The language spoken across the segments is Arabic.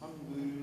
한글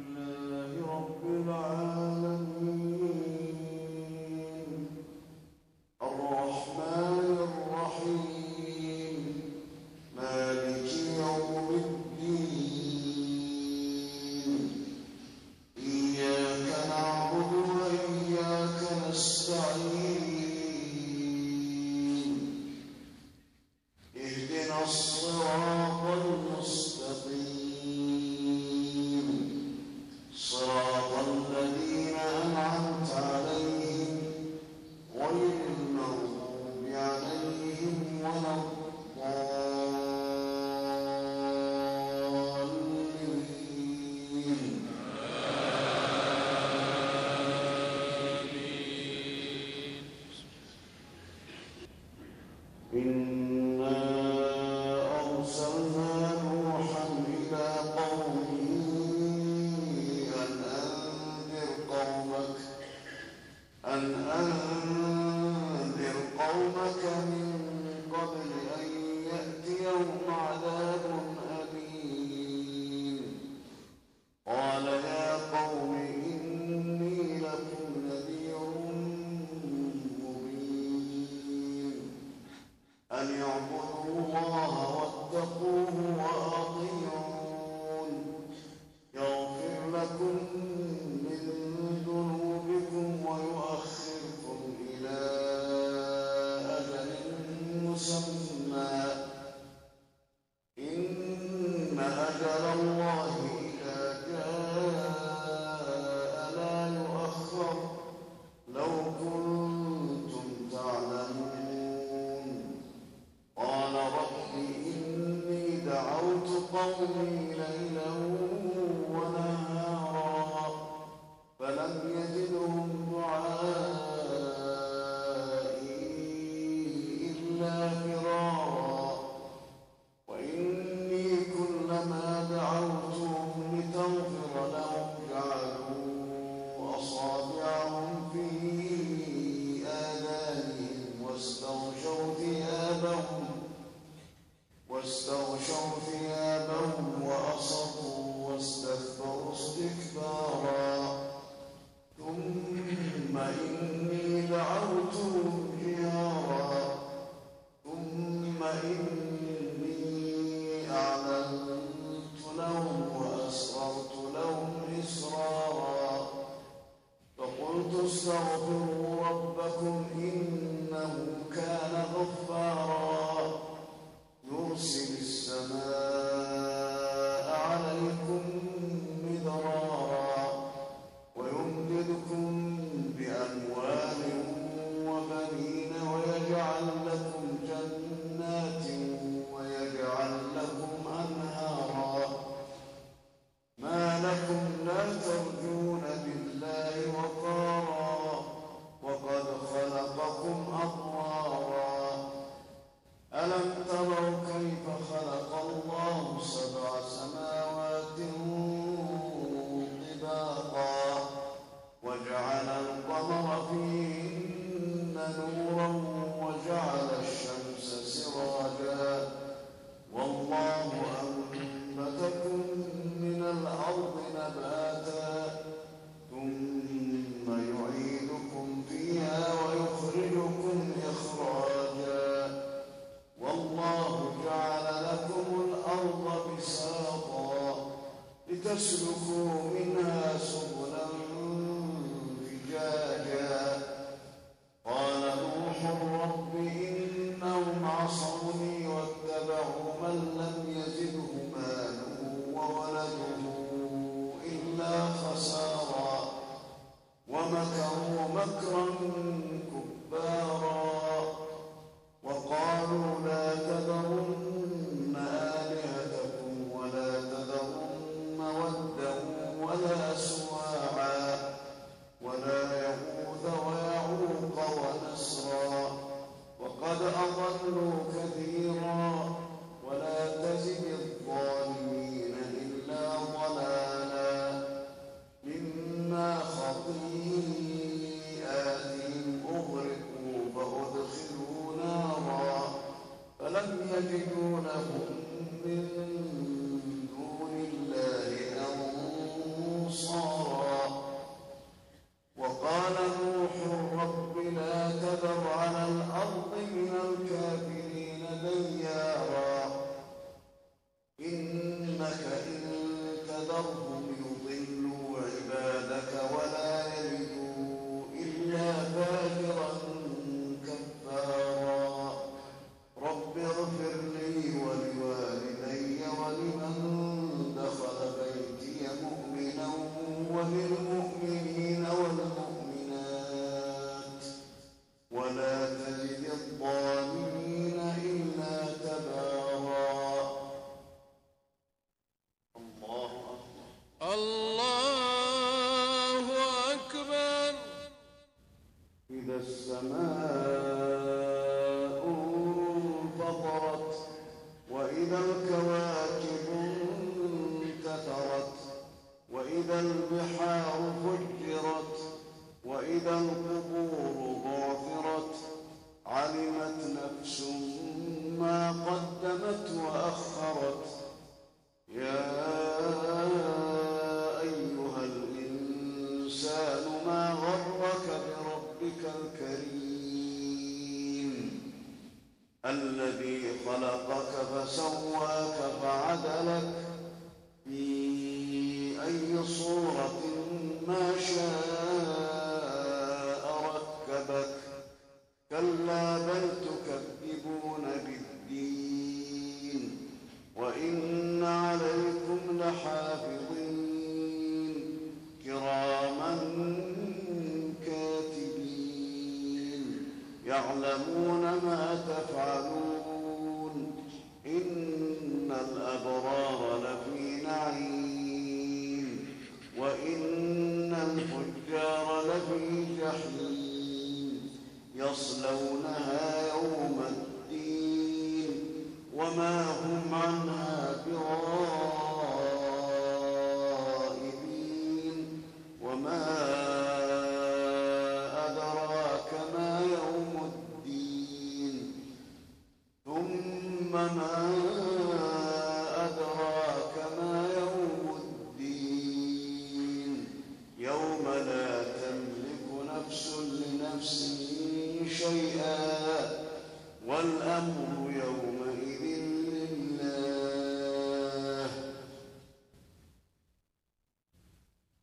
قومي ليلا Salim Deus, meu إذا السماء انفطرت وإذا الكواكب انتثرت وإذا البحار فجرت وإذا القبور ربك الكريم. الذي خلقك فسواك فعدلك يعلمون ما تفعلون. ثم ما أدراك ما يوم الدين. يوم لا تملك نفس لنفس شيئا والأمر